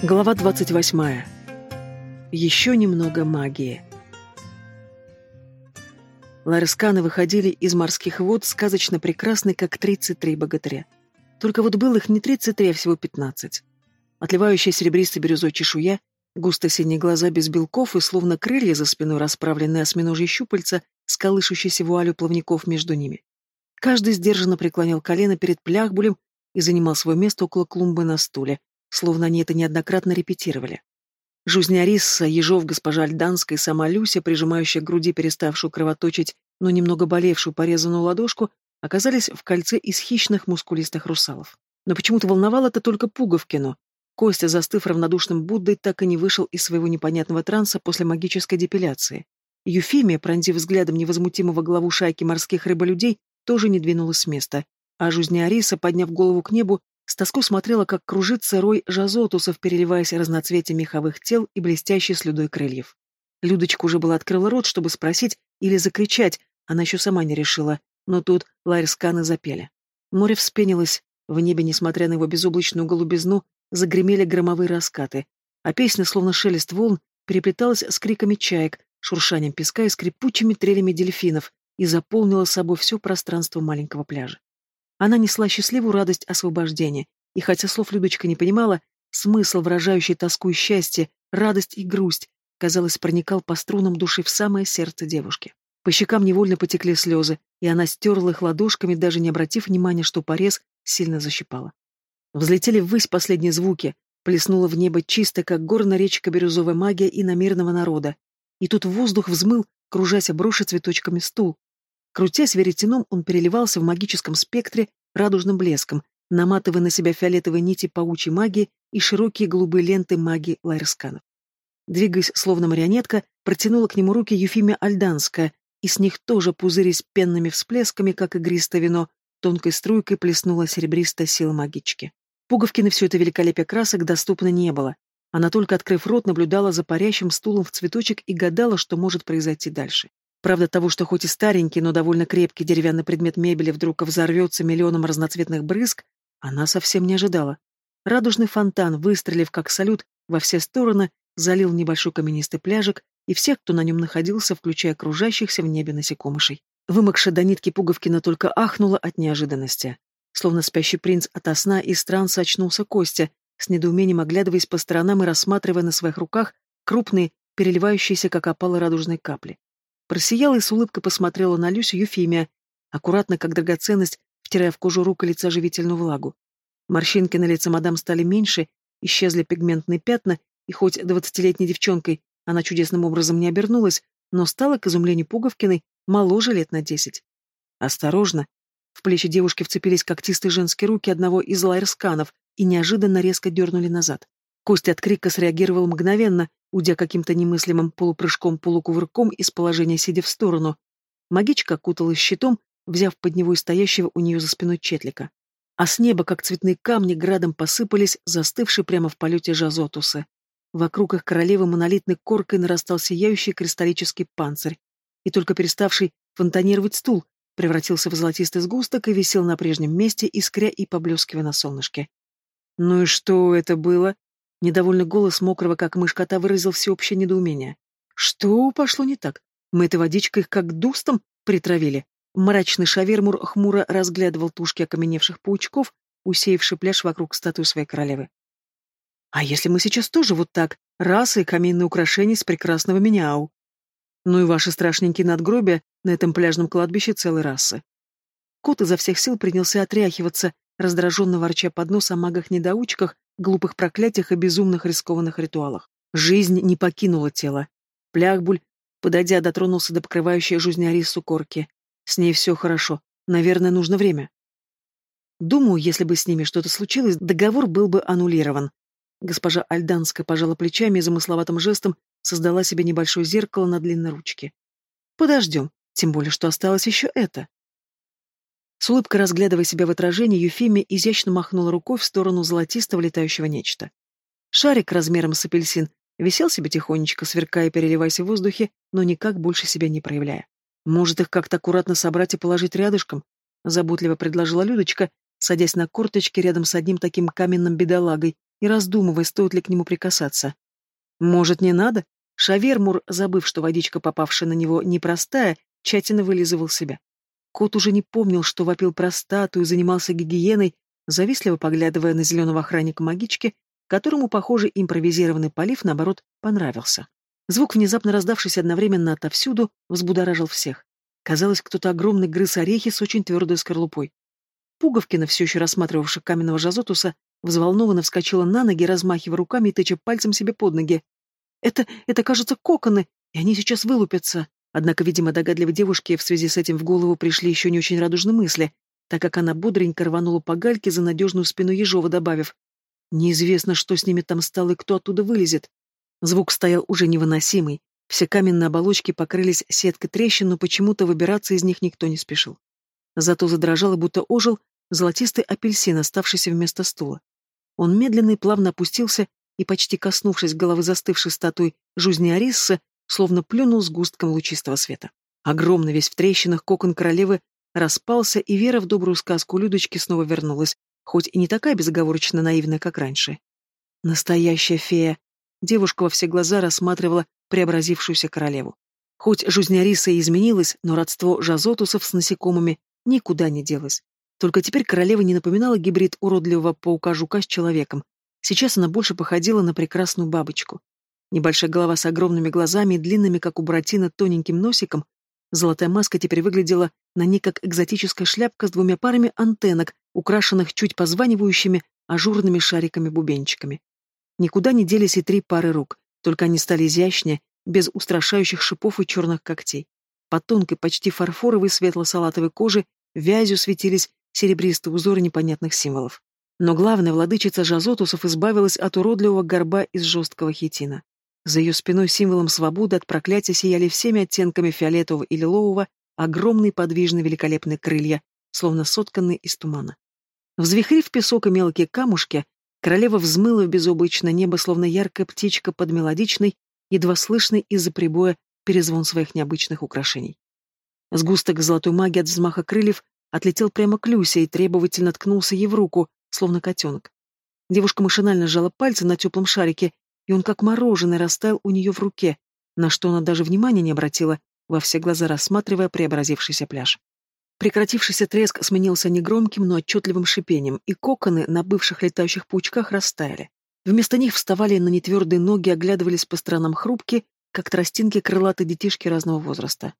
Глава 28. Еще немного магии. Ларисканы выходили из морских вод сказочно прекрасны, как 33 богатыря. Только вот было их не 33, а всего 15. Отливающая серебристой бирюзой чешуя, густо синие глаза без белков и словно крылья за спиной расправленные осьминожьи щупальца с колышущейся вуалью плавников между ними. Каждый сдержанно преклонял колено перед пляхбулем и занимал свое место около клумбы на стуле, словно они это неоднократно репетировали. Жузня Рисса, Ежов, госпожа Альданская сама Люся, прижимающая к груди переставшую кровоточить, но немного болевшую порезанную ладошку, оказались в кольце из хищных мускулистых русалов. Но почему-то волновало это только Пуговкину. Костя, застыв равнодушным Буддой, так и не вышел из своего непонятного транса после магической депиляции. Юфимия, пронзив взглядом невозмутимого главу шайки морских рыболюдей, тоже не двинулась с места, а Жузня Ариса, подняв голову к небу, тоской смотрела, как кружится рой жазотусов, переливаясь разноцветием меховых тел и блестящей слюдой крыльев. Людочка уже была открыла рот, чтобы спросить или закричать, она еще сама не решила, но тут ларисканы запели. Море вспенилось, в небе, несмотря на его безоблачную голубизну, загремели громовые раскаты, а песня, словно шелест волн, переплеталась с криками чаек, шуршанием песка и скрипучими трелями дельфинов и заполнила собой все пространство маленького пляжа. Она несла счастливую радость освобождения, и хотя слов Людочка не понимала, смысл, выражающий тоску и счастье, радость и грусть, казалось, проникал по струнам души в самое сердце девушки. По щекам невольно потекли слезы, и она стерла их ладошками, даже не обратив внимания, что порез сильно защипала. Взлетели ввысь последние звуки, плеснула в небо чисто, как горная речка бирюзовая магия иномирного народа. И тут воздух взмыл, кружась оброши цветочками стул, Крутясь веретеном, он переливался в магическом спектре радужным блеском, наматывая на себя фиолетовые нити паучьей магии и широкие голубые ленты магии лайрсканов. Двигаясь, словно марионетка, протянула к нему руки Юфимия Альданская, и с них тоже пузырясь пенными всплесками, как игристое вино, тонкой струйкой плеснула серебристая сила магички. Пуговки на все это великолепие красок доступно не было. Она только, открыв рот, наблюдала за парящим стулом в цветочек и гадала, что может произойти дальше. Правда, того, что хоть и старенький, но довольно крепкий деревянный предмет мебели вдруг взорвется миллионом разноцветных брызг, она совсем не ожидала. Радужный фонтан, выстрелив как салют во все стороны, залил небольшой каменистый пляжик и всех, кто на нем находился, включая окружающихся в небе насекомышей. Вымокшая до нитки Пуговкина только ахнула от неожиданности. Словно спящий принц ото сна из транса очнулся Костя, с недоумением оглядываясь по сторонам и рассматривая на своих руках крупные, переливающиеся, как опалы радужные капли. Просияла и с улыбкой посмотрела на Люсю Юфимия, аккуратно, как драгоценность, втирая в кожу рук и лица живительную влагу. Морщинки на лице мадам стали меньше, исчезли пигментные пятна, и хоть двадцатилетней девчонкой она чудесным образом не обернулась, но стала, к изумлению Пуговкиной, моложе лет на десять. Осторожно. В плечи девушки вцепились когтистые женские руки одного из лайерсканов и неожиданно резко дернули назад. Костя от крика среагировал мгновенно, удя каким-то немыслимым полупрыжком-полукувырком из положения сидя в сторону. Магичка окуталась щитом, взяв под него и стоящего у нее за спиной четлика. А с неба, как цветные камни, градом посыпались застывшие прямо в полете жазотусы. Вокруг их королевы монолитной коркой нарастал сияющий кристаллический панцирь, и только переставший фонтанировать стул превратился в золотистый сгусток и висел на прежнем месте, искря и поблескивая на солнышке. «Ну и что это было?» Недовольный голос мокрого, как мышь кота, выразил всеобщее недоумение. Что пошло не так? Мы этой водичкой как дустом притравили. Мрачный шавермур хмуро разглядывал тушки окаменевших паучков, усеявший пляж вокруг статуи своей королевы. А если мы сейчас тоже вот так, расы и каменные украшения с прекрасного Меняу? Ну и ваши страшненькие надгробия на этом пляжном кладбище целой расы. Кот изо всех сил принялся отряхиваться, раздраженно ворча под нос о магах-недоучках, глупых проклятиях и безумных рискованных ритуалах. Жизнь не покинула тело. Пляхбуль, подойдя, дотронулся до покрывающей жизнь Арису корки. С ней все хорошо. Наверное, нужно время. Думаю, если бы с ними что-то случилось, договор был бы аннулирован. Госпожа Альданская пожала плечами и замысловатым жестом создала себе небольшое зеркало на длинной ручке. Подождем, тем более, что осталось еще это. С улыбкой разглядывая себя в отражении, Юфимия изящно махнула рукой в сторону золотистого летающего нечто. Шарик размером с апельсин висел себе тихонечко, сверкая и переливаясь в воздухе, но никак больше себя не проявляя. «Может, их как-то аккуратно собрать и положить рядышком?» — заботливо предложила Людочка, садясь на корточки рядом с одним таким каменным бедолагой, и раздумывая, стоит ли к нему прикасаться. Может, не надо? Шавермур, забыв, что водичка, попавшая на него, непростая, тщательно вылизывал себя. Кот уже не помнил, что вопил про статую, занимался гигиеной, завистливо поглядывая на зеленого охранника магички, которому, похоже, импровизированный полив, наоборот, понравился. Звук, внезапно раздавшийся одновременно отовсюду, взбудоражил всех. Казалось, кто-то огромный грыз орехи с очень твердой скорлупой. Пуговкина, все еще рассматривавшая каменного жазотуса, взволнованно вскочила на ноги, размахивая руками и тыча пальцем себе под ноги. «Это, это, кажется, коконы, и они сейчас вылупятся!» Однако, видимо, догадливой девушке в связи с этим в голову пришли еще не очень радужные мысли, так как она бодренько рванула по гальке за надежную спину Ежова, добавив «Неизвестно, что с ними там стало и кто оттуда вылезет». Звук стоял уже невыносимый, все каменные оболочки покрылись сеткой трещин, но почему-то выбираться из них никто не спешил. Зато задрожал и будто ожил золотистый апельсин, оставшийся вместо стула. Он медленно и плавно опустился и, почти коснувшись головы застывшей статуи Жузни Арисса, словно плюнул с густком лучистого света. Огромный весь в трещинах кокон королевы распался, и вера в добрую сказку Людочки снова вернулась, хоть и не такая безоговорочно наивная, как раньше. Настоящая фея. Девушка во все глаза рассматривала преобразившуюся королеву. Хоть Жузняриса и изменилась, но родство жазотусов с насекомыми никуда не делось. Только теперь королева не напоминала гибрид уродливого паука-жука с человеком. Сейчас она больше походила на прекрасную бабочку. Небольшая голова с огромными глазами и длинными, как у Буратино, тоненьким носиком. Золотая маска теперь выглядела на ней как экзотическая шляпка с двумя парами антеннок, украшенных чуть позванивающими ажурными шариками-бубенчиками. Никуда не делись и три пары рук, только они стали изящнее, без устрашающих шипов и черных когтей. Под тонкой, почти фарфоровой светло-салатовой кожей вязью светились серебристые узоры непонятных символов. Но главная владычица Жазотусов избавилась от уродливого горба из жесткого хитина. За ее спиной символом свободы от проклятия сияли всеми оттенками фиолетового и лилового огромные подвижные великолепные крылья, словно сотканные из тумана. Взвихрив песок и мелкие камушки, королева взмыла в безоблачное небо, словно яркая птичка под мелодичный, едва слышный из-за прибоя перезвон своих необычных украшений. Сгусток золотой магии от взмаха крыльев отлетел прямо к Люсе и требовательно ткнулся ей в руку, словно котенок. Девушка машинально сжала пальцы на теплом шарике и он как мороженое растаял у нее в руке, на что она даже внимания не обратила, во все глаза рассматривая преобразившийся пляж. Прекратившийся треск сменился негромким, но отчетливым шипением, и коконы на бывших летающих паучках растаяли. Вместо них вставали на нетвердые ноги, оглядывались по сторонам хрупкие, как тростинки крылатые детишки разного возраста.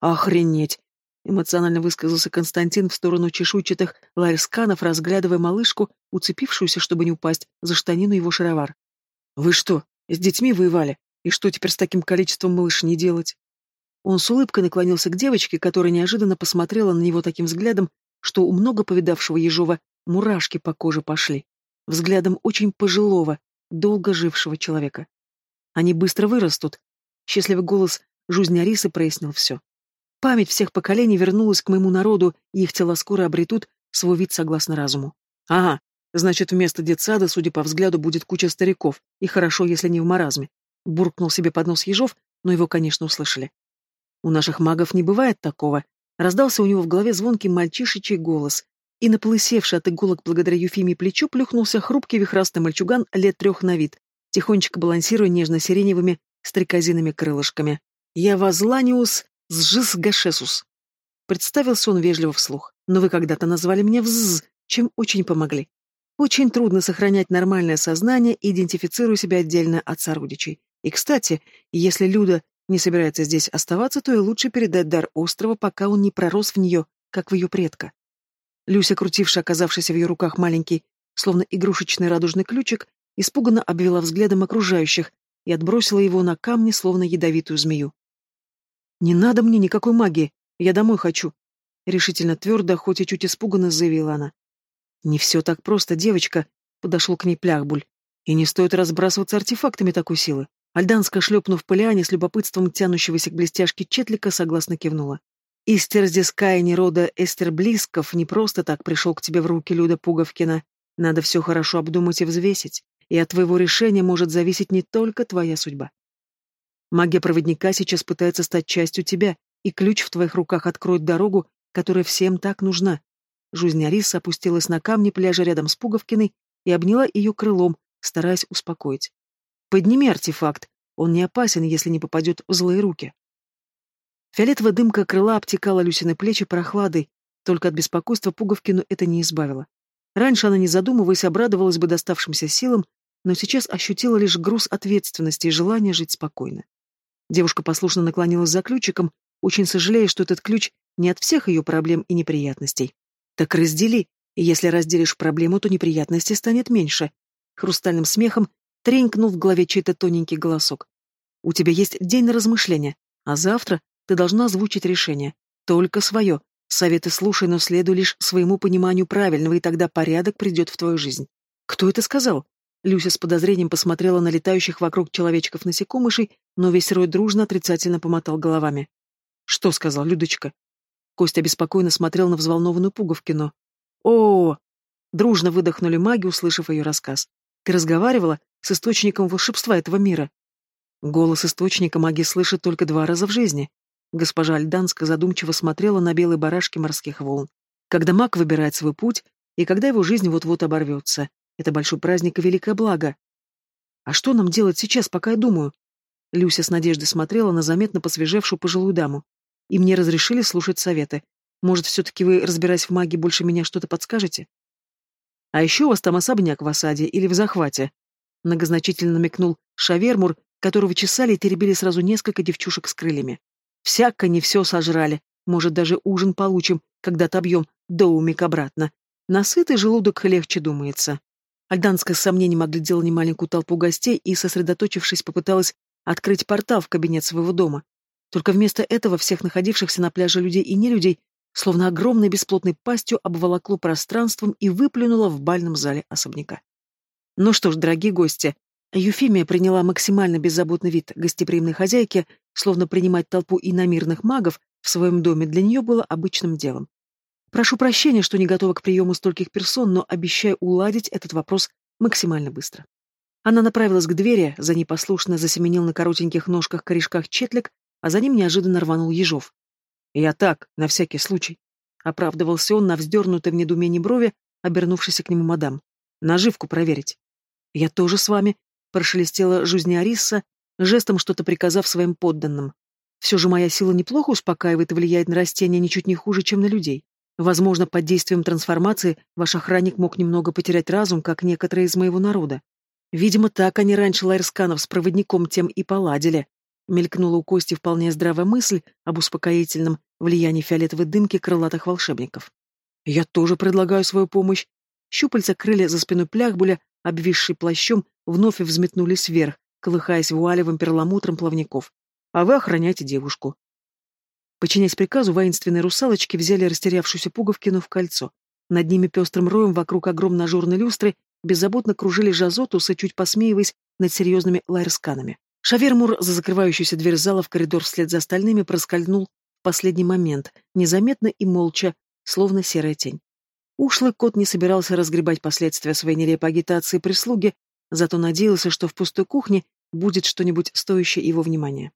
«Охренеть!» — эмоционально высказался Константин в сторону чешуйчатых ларисканов, разглядывая малышку, уцепившуюся, чтобы не упасть, за штанину его шаровар. «Вы что, с детьми воевали? И что теперь с таким количеством малышней делать?» Он с улыбкой наклонился к девочке, которая неожиданно посмотрела на него таким взглядом, что у много повидавшего Ежова мурашки по коже пошли. Взглядом очень пожилого, долго жившего человека. Они быстро вырастут. Счастливый голос Жузнярисы прояснил все. Память всех поколений вернулась к моему народу, и их тела скоро обретут свой вид согласно разуму. Ага, Значит, вместо детсада, судя по взгляду, будет куча стариков, и хорошо, если не в маразме. Буркнул себе под нос Ежов, но его, конечно, услышали. У наших магов не бывает такого. Раздался у него в голове звонкий мальчишечий голос, и на полысевший от иголок благодаря Юфиме плечо плюхнулся хрупкий вихрастый мальчуган лет трех на вид, тихонечко балансируя нежно-сиреневыми стрекозиными крылышками. «Я возланиус сжис гашесус». Представился он вежливо вслух. «Но вы когда-то назвали меня Взз, чем очень помогли. Очень трудно сохранять нормальное сознание, идентифицируя себя отдельно от сородичей. И, кстати, если Люда не собирается здесь оставаться, то и лучше передать дар острова, пока он не пророс в нее, как в ее предка. Люся, крутившая оказавшийся в ее руках маленький, словно игрушечный радужный ключик, испуганно обвела взглядом окружающих и отбросила его на камни, словно ядовитую змею. «Не надо мне никакой магии, я домой хочу», — решительно твердо, хоть и чуть испуганно заявила она. «Не все так просто, девочка», — подошел к ней Пляхбуль. «И не стоит разбрасываться артефактами такой силы». Альданска, шлепнув по с любопытством тянущегося к блестяшке Четлика, согласно кивнула. «Истер здесь Каини рода Эстер Близков не просто так пришел к тебе в руки Люда Пуговкина. Надо все хорошо обдумать и взвесить, и от твоего решения может зависеть не только твоя судьба. Магия проводника сейчас пытается стать частью тебя, и ключ в твоих руках откроет дорогу, которая всем так нужна. Ариса опустилась на камни пляжа рядом с Пуговкиной и обняла ее крылом, стараясь успокоить. «Подними артефакт. Он не опасен, если не попадет в злые руки». Фиолетовая дымка крыла обтекала Люсины плечи прохладой, только от беспокойства Пуговкину это не избавило. Раньше она, не задумываясь, обрадовалась бы доставшимся силам, но сейчас ощутила лишь груз ответственности и желание жить спокойно. Девушка послушно наклонилась за ключиком, очень сожалея, что этот ключ не от всех ее проблем и неприятностей. Так раздели, и если разделишь проблему, то неприятностей станет меньше. Хрустальным смехом тренькнул в голове чей-то тоненький голосок. У тебя есть день на размышления, а завтра ты должна озвучить решение. Только свое. Советы слушай, но следуй лишь своему пониманию правильного, и тогда порядок придет в твою жизнь. Кто это сказал? Люся с подозрением посмотрела на летающих вокруг человечков-насекомышей, но весь рой дружно отрицательно помотал головами. «Что сказал Людочка?» Костя беспокойно смотрел на взволнованную Пуговкину. о, Дружно выдохнули маги, услышав ее рассказ. «Ты разговаривала с источником волшебства этого мира?» Голос источника маги слышат только два раза в жизни. Госпожа Альданска задумчиво смотрела на белые барашки морских волн. Когда маг выбирает свой путь, и когда его жизнь вот-вот оборвется. Это большой праздник и великое благо. А что нам делать сейчас, пока я думаю? Люся с надеждой смотрела на заметно посвежевшую пожилую даму. И мне разрешили слушать советы. Может, все-таки вы, разбираясь в магии, больше меня что-то подскажете? А еще у вас там особняк в осаде или в захвате? Многозначительно намекнул Шавермур, которого чесали и теребили сразу несколько девчушек с крыльями. Всяко не все сожрали. Может, даже ужин получим, когда отобьем доумик обратно. На сытый желудок легче думается. Альданская с сомнением оглядела немаленькую толпу гостей и, сосредоточившись, попыталась открыть портал в кабинет своего дома. Только вместо этого всех находившихся на пляже людей и нелюдей словно огромной бесплотной пастью обволокло пространством и выплюнуло в бальном зале особняка. Ну что ж, дорогие гости, Юфимия приняла максимально беззаботный вид гостеприимной хозяйки, словно принимать толпу иномирных магов в своем доме для нее было обычным делом. Прошу прощения, что не готова к приему стольких персон, но обещаю уладить этот вопрос максимально быстро. Она направилась к двери, за ней послушно засеменил на коротеньких ножках-корешках Четлик, а за ним неожиданно рванул Ежов. «Я так, на всякий случай», — оправдывался он на вздернутой в недоумении брови, обернувшись к нему мадам. «Наживку проверить». «Я тоже с вами», — прошелестела Жузни Арисса, жестом что-то приказав своим подданным. «Все же моя сила неплохо успокаивает и влияет на растения ничуть не хуже, чем на людей. Возможно, под действием трансформации ваш охранник мог немного потерять разум, как некоторые из моего народа. Видимо, так они раньше лайрсканов с проводником тем и поладили. Мелькнула у Кости вполне здравая мысль об успокоительном влиянии фиолетовой дымки крылатых волшебников. «Я тоже предлагаю свою помощь». Щупальца крылья за спиной пляхбуля, обвисший плащом, вновь взметнулись вверх, колыхаясь вуалевым перламутром плавников. «А вы охраняйте девушку. Подчиняясь приказу, воинственные русалочки взяли растерявшуюся Пуговкину в кольцо. Над ними пестрым роем вокруг огромной ажурной люстры беззаботно кружили жазотусы, чуть посмеиваясь над серьезными лайрсканами. Шавермур за закрывающуюся дверь зала в коридор вслед за остальными проскользнул в последний момент, незаметно и молча, словно серая тень. Ушлый кот не собирался разгребать последствия своей нелепой агитации прислуги, зато надеялся, что в пустой кухне будет что-нибудь стоящее его внимания.